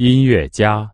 音乐家。